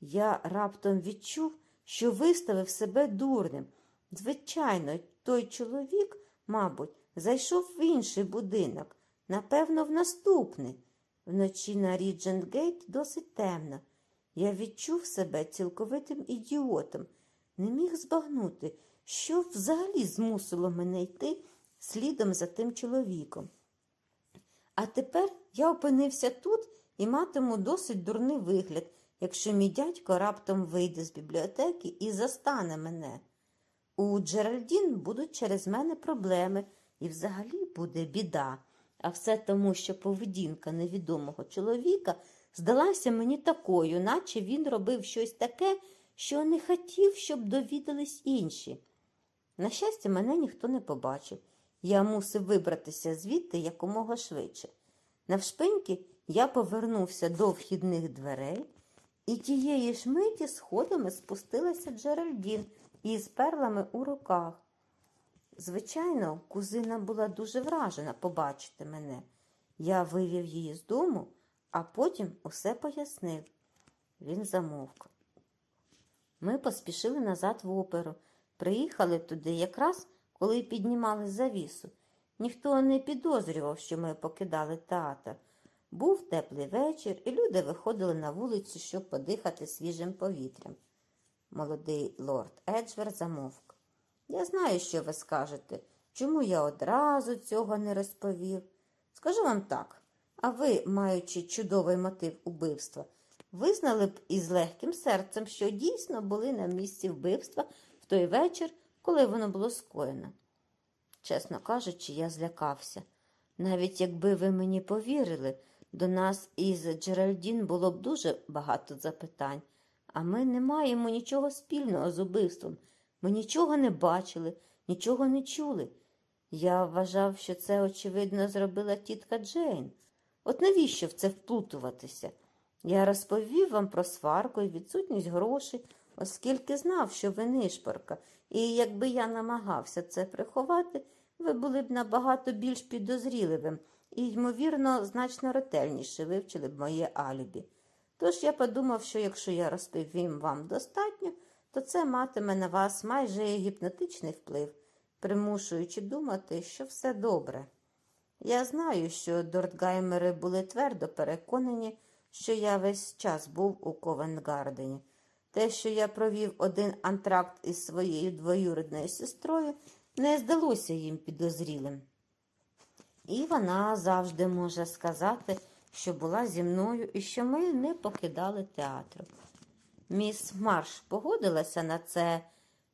Я раптом відчув, що виставив себе дурним. Звичайно, той чоловік, мабуть, зайшов в інший будинок, напевно, в наступний. Вночі на Ріджент-Гейт досить темно. Я відчув себе цілковитим ідіотом, не міг збагнути, що взагалі змусило мене йти слідом за тим чоловіком. А тепер я опинився тут і матиму досить дурний вигляд, якщо мій дядько раптом вийде з бібліотеки і застане мене. У Джеральдін будуть через мене проблеми, і взагалі буде біда. А все тому, що поведінка невідомого чоловіка здалася мені такою, наче він робив щось таке, що не хотів, щоб довідались інші. На щастя, мене ніхто не побачив. Я мусив вибратися звідти якомога швидше. Навшпиньки я повернувся до вхідних дверей, і тієї ж миті сходами спустилася Джеральдін із перлами у руках. Звичайно, кузина була дуже вражена побачити мене. Я вивів її з дому, а потім усе пояснив. Він замовк. Ми поспішили назад в оперу. Приїхали туди якраз, коли піднімали завісу. Ніхто не підозрював, що ми покидали театр. Був теплий вечір, і люди виходили на вулицю, щоб подихати свіжим повітрям. Молодий лорд Еджвер замовк. Я знаю, що ви скажете, чому я одразу цього не розповів. Скажу вам так, а ви, маючи чудовий мотив убивства, визнали б із легким серцем, що дійсно були на місці вбивства в той вечір, коли воно було скоєно. Чесно кажучи, я злякався. Навіть якби ви мені повірили, до нас із Джеральдін було б дуже багато запитань, а ми не маємо нічого спільного з убивством. Ми нічого не бачили, нічого не чули. Я вважав, що це, очевидно, зробила тітка Джейн. От навіщо в це вплутуватися? Я розповів вам про сварку і відсутність грошей, оскільки знав, що ви нишпорка, і якби я намагався це приховати, ви були б набагато більш підозріливим і, ймовірно, значно ретельніше вивчили б моє алібі. Тож я подумав, що якщо я розповім вам достатньо, то це матиме на вас майже гіпнотичний вплив, примушуючи думати, що все добре. Я знаю, що Дортгаймери були твердо переконані, що я весь час був у Ковенгардені. Те, що я провів один антракт із своєю двоюрідною сестрою, не здалося їм підозрілим. І вона завжди може сказати, що була зі мною і що ми не покидали театру. Міс Марш погодилася на це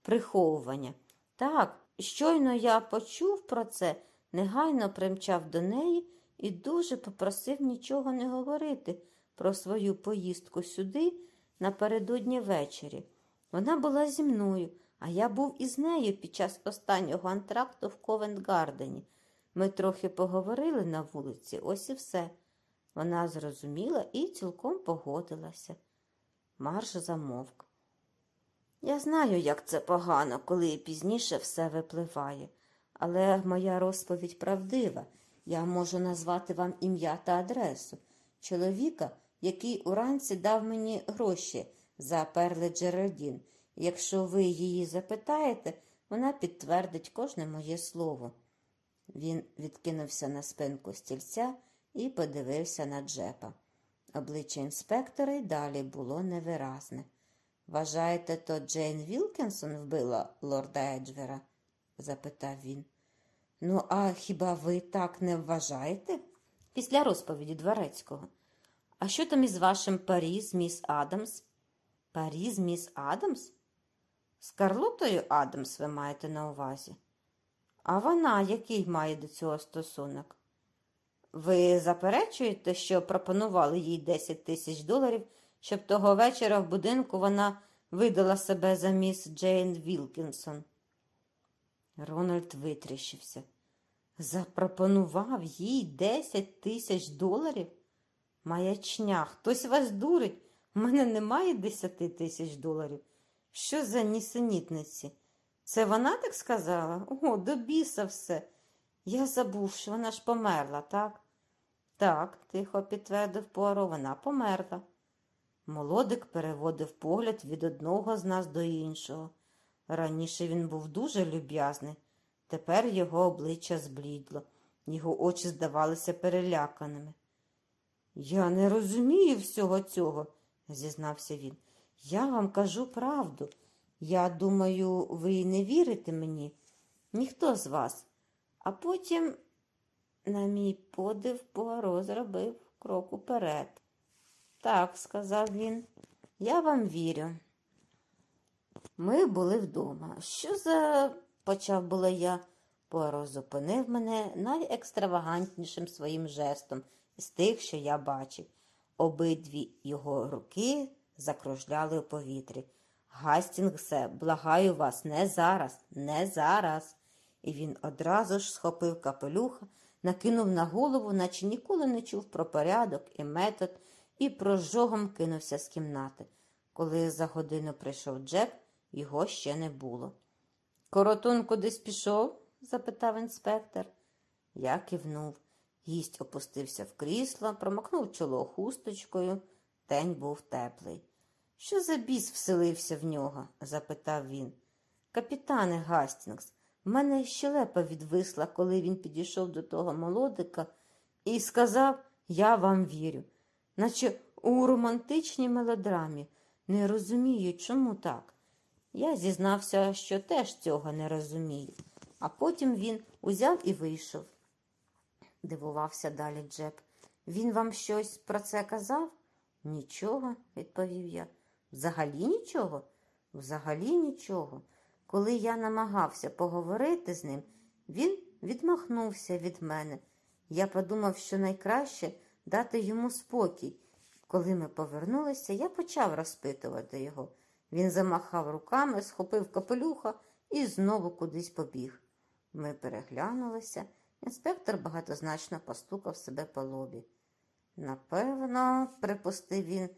приховування. Так, щойно я почув про це, негайно примчав до неї і дуже попросив нічого не говорити про свою поїздку сюди напередодні ввечері. Вона була зі мною, а я був із нею під час останнього антракту в Ковент-Гардені. Ми трохи поговорили на вулиці, ось і все. Вона зрозуміла і цілком погодилася. Марш замовк. Я знаю, як це погано, коли пізніше все випливає, але моя розповідь правдива. Я можу назвати вам ім'я та адресу чоловіка, який уранці дав мені гроші за перли Джеральдін. Якщо ви її запитаєте, вона підтвердить кожне моє слово. Він відкинувся на спинку стільця і подивився на Джепа. Обличчя інспектора й далі було невиразне. Вважаєте, то Джейн Вілкінсон вбила лорда Еджвера? запитав він. Ну, а хіба ви так не вважаєте? Після розповіді Дворецького. А що там із вашим парі з міс Адамс? Парі з міс Адамс? З Карлотою Адамс ви маєте на увазі? А вона який має до цього стосунок? Ви заперечуєте, що пропонували їй 10 тисяч доларів, щоб того вечора в будинку вона видала себе за міс Джейн Вілкінсон? Рональд витріщився. Запропонував їй 10 тисяч доларів? Маячня, хтось вас дурить. У мене немає 10 тисяч доларів. Що за нісенітниці? Це вона так сказала? О, до біса все. Я забув, що вона ж померла, так? Так, тихо підтвердив Пуаро, вона померла. Молодик переводив погляд від одного з нас до іншого. Раніше він був дуже люб'язний, тепер його обличчя зблідло, його очі здавалися переляканими. Я не розумію всього цього, зізнався він. Я вам кажу правду. Я думаю, ви не вірите мені, ніхто з вас. А потім, на мій подив, Пуаро зробив крок уперед. Так, сказав він, я вам вірю. Ми були вдома. Що за. почав була я. Пуаро зупинив мене найекстравагантнішим своїм жестом з тих, що я бачив. Обидві його руки закружляли у повітрі. Гастінгсе, благаю вас, не зараз, не зараз. І він одразу ж схопив капелюха, накинув на голову, наче ніколи не чув про порядок і метод, і прожогом кинувся з кімнати. Коли за годину прийшов Джек, його ще не було. Коротун кудись пішов? запитав інспектор. Я кивнув. Гість опустився в крісло, промокнув чоло хусточкою. День був теплий. Що за біс вселився в нього? запитав він. Капітане Гастінгс, в мене щелепа відвисла, коли він підійшов до того молодика і сказав Я вам вірю, наче у романтичній мелодрамі. Не розумію, чому так. Я зізнався, що теж цього не розумію, а потім він узяв і вийшов. Дивувався далі Джеб. Він вам щось про це казав? Нічого, відповів я. Взагалі нічого? Взагалі нічого. Коли я намагався поговорити з ним, він відмахнувся від мене. Я подумав, що найкраще дати йому спокій. Коли ми повернулися, я почав розпитувати його. Він замахав руками, схопив капелюха і знову кудись побіг. Ми переглянулися. Інспектор багатозначно постукав себе по лобі. Напевно, припустив він,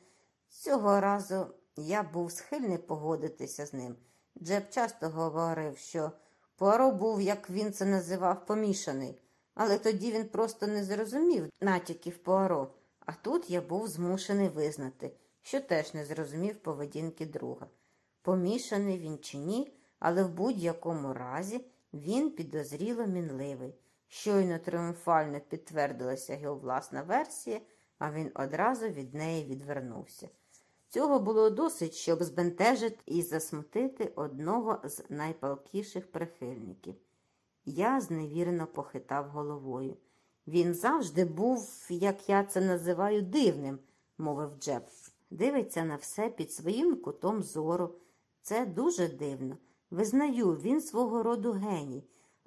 цього разу я був схильний погодитися з ним. Джеб часто говорив, що Пуаро був, як він це називав, помішаний, але тоді він просто не зрозумів натяків Пуаро, а тут я був змушений визнати, що теж не зрозумів поведінки друга. Помішаний він чи ні, але в будь-якому разі він підозріло мінливий. Щойно тріумфально підтвердилася його власна версія, а він одразу від неї відвернувся. Цього було досить, щоб збентежити і засмутити одного з найпалкіших прихильників. Я зневірено похитав головою. Він завжди був, як я це називаю, дивним, мовив Джеб. Дивиться на все під своїм кутом зору. Це дуже дивно. Визнаю, він свого роду геній,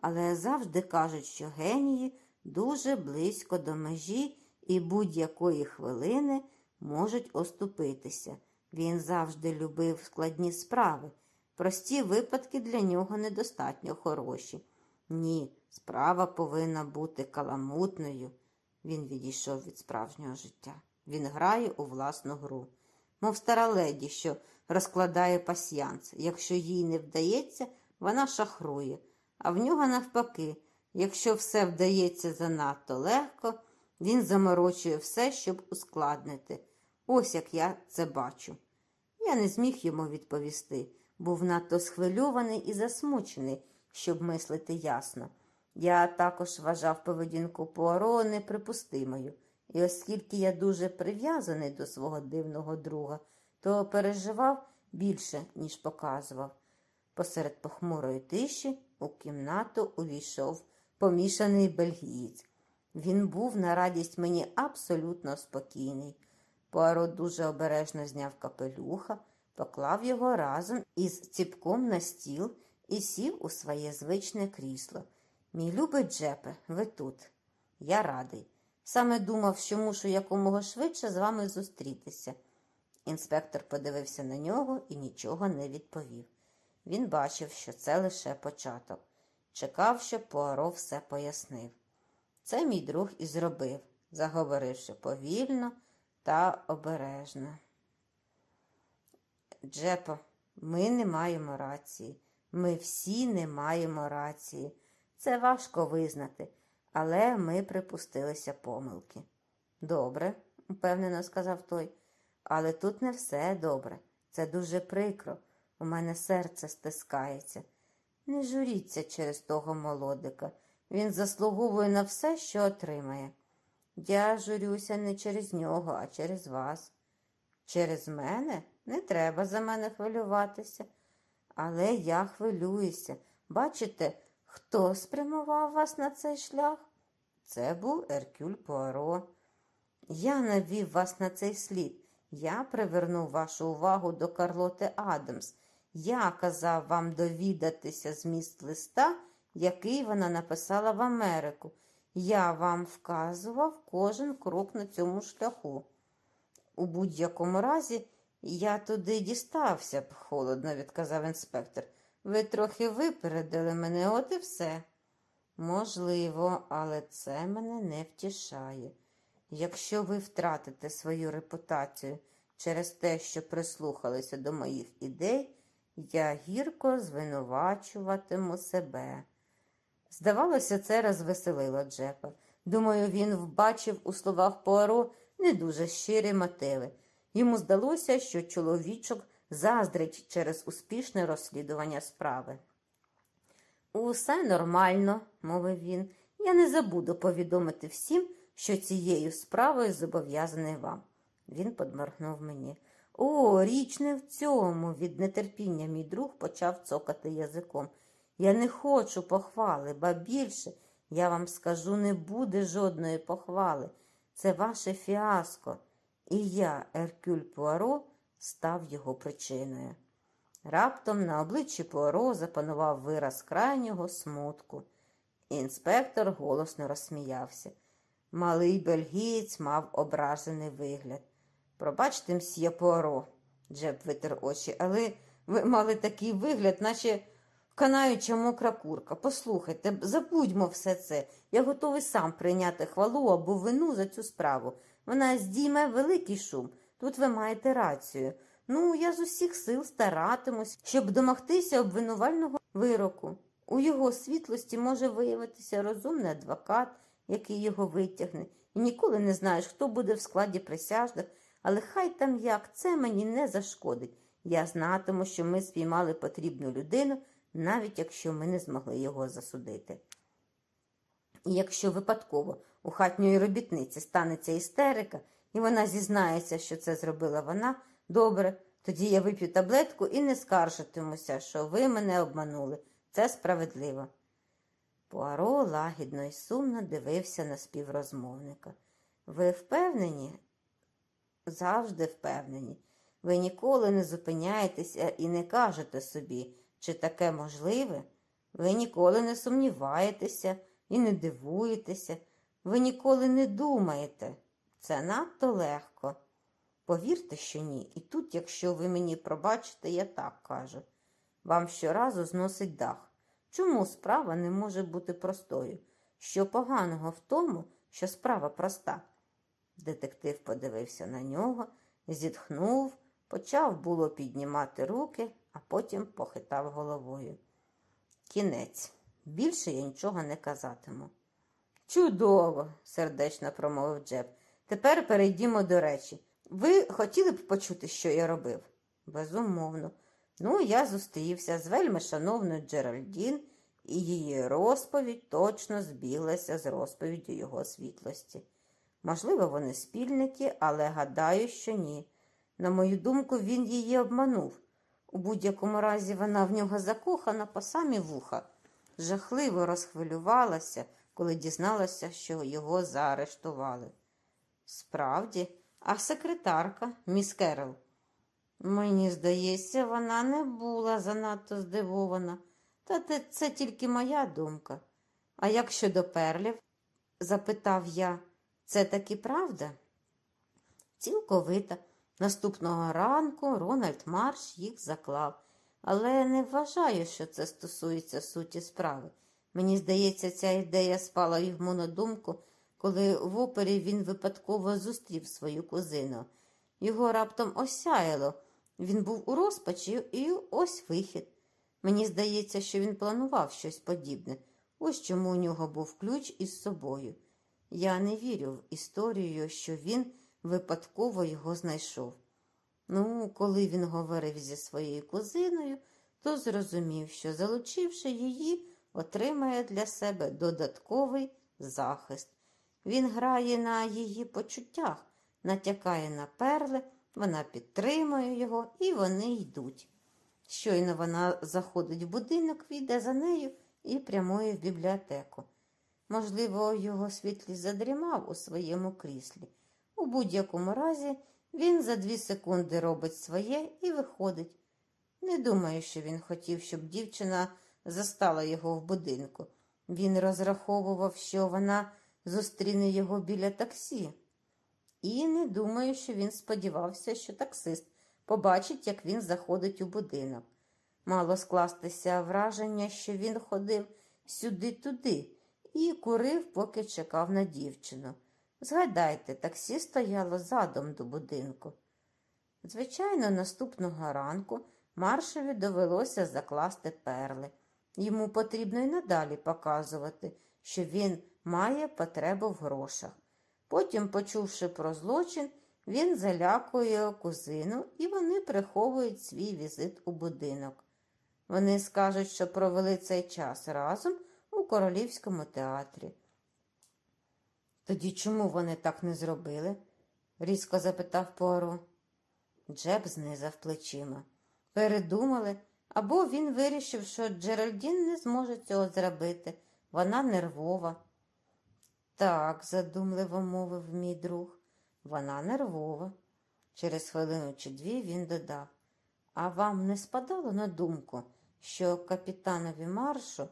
але завжди кажуть, що генії дуже близько до межі і будь-якої хвилини можуть оступитися. Він завжди любив складні справи. Прості випадки для нього недостатньо хороші. Ні, справа повинна бути каламутною. Він відійшов від справжнього життя. Він грає у власну гру, мов стара леді, що розкладає пасьянс. Якщо їй не вдається, вона шахрує, а в нього навпаки, якщо все вдається занадто легко, він заморочує все, щоб ускладнити. Ось як я це бачу. Я не зміг йому відповісти, був надто схвильований і засмучений, щоб мислити ясно. Я також вважав поведінку Пуаро неприпустимою, і оскільки я дуже прив'язаний до свого дивного друга, то переживав більше, ніж показував. Посеред похмурої тиші у кімнату увійшов помішаний бельгієць. Він був на радість мені абсолютно спокійний. Пуаро дуже обережно зняв капелюха, поклав його разом із ціпком на стіл і сів у своє звичне крісло. Мій любий Джепе, ви тут. Я радий. Саме думав, що мушу якомога швидше з вами зустрітися. Інспектор подивився на нього і нічого не відповів. Він бачив, що це лише початок. Чекав, щоб Пуаро все пояснив. Це мій друг і зробив, заговоривши повільно та обережно. Джепо, ми не маємо рації. Ми всі не маємо рації. Це важко визнати, але ми припустилися помилки. Добре, упевнено сказав той. Але тут не все добре. Це дуже прикро. У мене серце стискається. Не журіться через того молодика. Він заслуговує на все, що отримає. Я журюся не через нього, а через вас. Через мене не треба за мене хвилюватися. Але я хвилююся. Бачите, хто спрямував вас на цей шлях? Це був Еркюль Пуаро. Я навів вас на цей слід. Я привернув вашу увагу до Карлоти Адамс. Я казав вам довідатися зміст листа, який вона написала в Америку. Я вам вказував кожен крок на цьому шляху. У будь-якому разі я туди дістався б, холодно відказав інспектор. Ви трохи випередили мене, от і все. Можливо, але це мене не втішає. Якщо ви втратите свою репутацію через те, що прислухалися до моїх ідей, я гірко звинувачуватиму себе. Здавалося, це розвеселило Джепа. Думаю, він вбачив у словах Пуаро не дуже щирі мотиви. Йому здалося, що чоловічок заздрить через успішне розслідування справи. Усе нормально, мовив він. Я не забуду повідомити всім, що цією справою зобов'язаний вам. Він подморгнув мені. О, річ не в цьому. Від нетерпіння мій друг почав цокати язиком. Я не хочу похвали, ба більше, я вам скажу, не буде жодної похвали. Це ваше фіаско. І я, Еркюль Пуаро, став його причиною. Раптом на обличчі Пуаро запанував вираз крайнього смутку. Інспектор голосно розсміявся. Малий бельгієць мав ображений вигляд. Пробачте, мсьє Пуаро, Джеб витер очі, але ви мали такий вигляд, наче канаюча мокра курка. Послухайте, забудьмо все це. Я готовий сам прийняти хвалу або вину за цю справу. Вона здійме великий шум. Тут ви маєте рацію. Ну, я з усіх сил старатимусь, щоб домогтися обвинувального вироку. У його світлості може виявитися розумний адвокат, який його витягне, і ніколи не знаєш, хто буде в складі присяжних, але хай там як це мені не зашкодить. Я знатиму, що ми спіймали потрібну людину, навіть якщо ми не змогли його засудити. І якщо випадково у хатньої робітниці станеться істерика, і вона зізнається, що це зробила вона, добре, тоді я вип'ю таблетку і не скаржитимуся, що ви мене обманули. Це справедливо. Пуаро лагідно і сумно дивився на співрозмовника. Ви впевнені? Завжди впевнені. Ви ніколи не зупиняєтеся і не кажете собі, чи таке можливе. Ви ніколи не сумніваєтеся і не дивуєтеся. Ви ніколи не думаєте. Це надто легко. Повірте, що ні. І тут, якщо ви мені пробачите, я так кажу. Вам щоразу зносить дах. Чому справа не може бути простою? Що поганого в тому, що справа проста? Детектив подивився на нього, зітхнув, почав було піднімати руки, а потім похитав головою. Кінець. Більше я нічого не казатиму. Чудово, сердечно промовив Джеб. Тепер перейдімо до речі. Ви хотіли б почути, що я робив? Безумовно. Ну, я зустрівся з вельми шановною Джеральдін, і її розповідь точно збіглася з розповіддю його світлості. Можливо, вони спільники, але гадаю, що ні. На мою думку, він її обманув. У будь-якому разі вона в нього закохана по самі вуха. Жахливо розхвилювалася, коли дізналася, що його заарештували. Справді, а секретарка, міс Керол? Мені здається, вона не була занадто здивована. Та це тільки моя думка. А як щодо перлів? запитав я, це таки правда? Цілковито. Наступного ранку Рональд Марш їх заклав, але не вважаю, що це стосується суті справи. Мені здається, ця ідея спала йому на думку, коли в опері він випадково зустрів свою кузину. Його раптом осяяло. Він був у розпачі і ось вихід. Мені здається, що він планував щось подібне. Ось чому у нього був ключ із собою. Я не вірю в історію, що він випадково його знайшов. Ну, коли він говорив зі своєю кузиною, то зрозумів, що, залучивши її, отримає для себе додатковий захист. Він грає на її почуттях, натякає на перли, вона підтримує його, і вони йдуть. Щойно вона заходить в будинок, війде за нею і прямує в бібліотеку. Можливо, його світлість задрімав у своєму кріслі. У будь-якому разі він за дві секунди робить своє і виходить. Не думаю, що він хотів, щоб дівчина застала його в будинку. Він розраховував, що вона зустріне його біля таксі. І не думаю, що він сподівався, що таксист побачить, як він заходить у будинок. Мало скластися враження, що він ходив сюди-туди і курив, поки чекав на дівчину. Згадайте, таксі стояло задом до будинку. Звичайно, наступного ранку маршеві довелося закласти перли. Йому потрібно й надалі показувати, що він має потребу в грошах. Потім, почувши про злочин, він залякує кузину, і вони приховують свій візит у будинок. Вони скажуть, що провели цей час разом королівському театрі. Тоді чому вони так не зробили? різко запитав Пуаро. Джеб знизав плечима. Передумали, або він вирішив, що Джеральдін не зможе цього зробити. Вона нервова. Так, задумливо мовив мій друг, вона нервова. Через хвилину чи дві він додав. А вам не спадало на думку, що капітанові маршу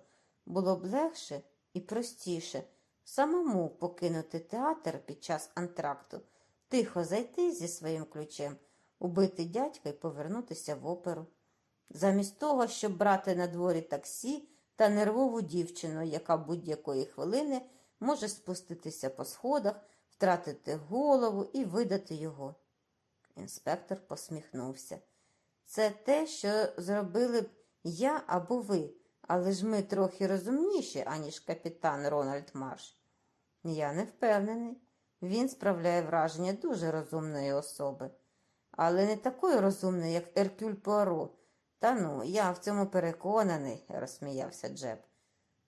було б легше і простіше самому покинути театр під час антракту, тихо зайти зі своїм ключем, убити дядька і повернутися в оперу. Замість того, щоб брати на дворі таксі та нервову дівчину, яка будь-якої хвилини може спуститися по сходах, втратити голову і видати його. Інспектор посміхнувся. Це те, що зробили б я або ви, але ж ми трохи розумніші, аніж капітан Рональд Марш. Я не впевнений. Він справляє враження дуже розумної особи, але не такої розумної, як Еркюль Пуаро. Та ну, я в цьому переконаний, розсміявся Джеб.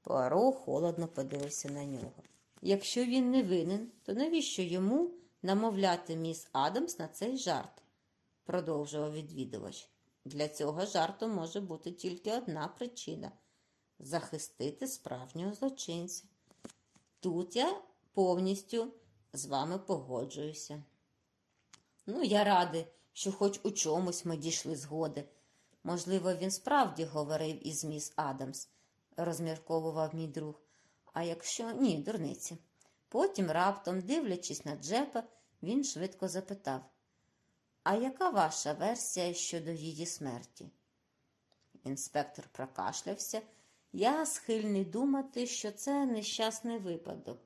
Пуаро холодно подивився на нього. Якщо він не винен, то навіщо йому намовляти міс Адамс на цей жарт? продовжував відвідувач. Для цього жарту може бути тільки одна причина захистити справжнього злочинця. Тут я повністю з вами погоджуюся. Ну, я радий, що хоч у чомусь ми дійшли згоди. Можливо, він справді говорив із міс Адамс, розмірковував мій друг. А якщо ні, дурниці. Потім, раптом, дивлячись на Джепа, він швидко запитав: А яка ваша версія щодо її смерті? Інспектор прокашлявся. Я схильний думати, що це нещасний випадок.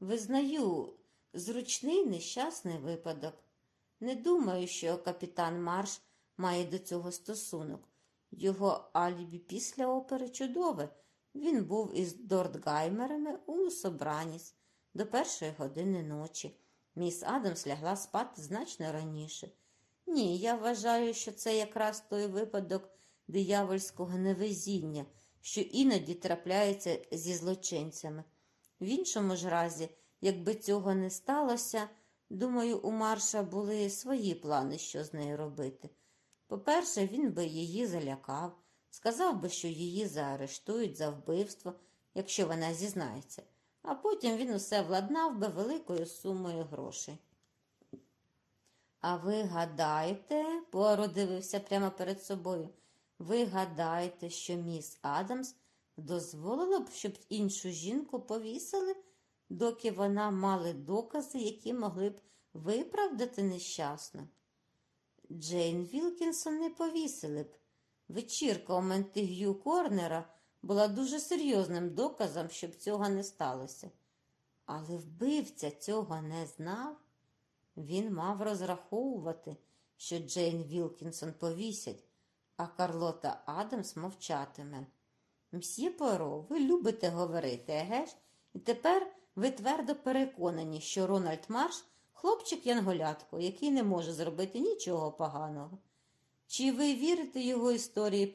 Визнаю, зручний нещасний випадок. Не думаю, що капітан Марш має до цього стосунок. Його алібі після опери чудове. Він був із Дортгаймерами у Собраніс до першої години ночі. Міс Адамс лягла спати значно раніше. Ні, я вважаю, що це якраз той випадок диявольського невезіння, що іноді трапляється зі злочинцями. В іншому ж разі, якби цього не сталося, думаю, у Марша були свої плани, що з нею робити. По-перше, він би її залякав, сказав би, що її заарештують за вбивство, якщо вона зізнається, а потім він усе владнав би великою сумою грошей. А ви гадаєте, Пуаро дивився прямо перед собою, ви гадаєте, що міс Адамс дозволила б, щоб іншу жінку повісили, доки вона мали докази, які могли б виправдати нещасну? Джейн Вілкінсон не повісили б. Вечірка у Ментиг'ю Корнера була дуже серйозним доказом, щоб цього не сталося. Але вбивця цього не знав. Він мав розраховувати, що Джейн Вілкінсон повісять, а Карлота Адамс мовчатиме. Мсьє Поро, ви любите говорити, еге ж? І тепер ви твердо переконані, що Рональд Марш хлопчик янголятко, який не може зробити нічого поганого. Чи ви вірите його історії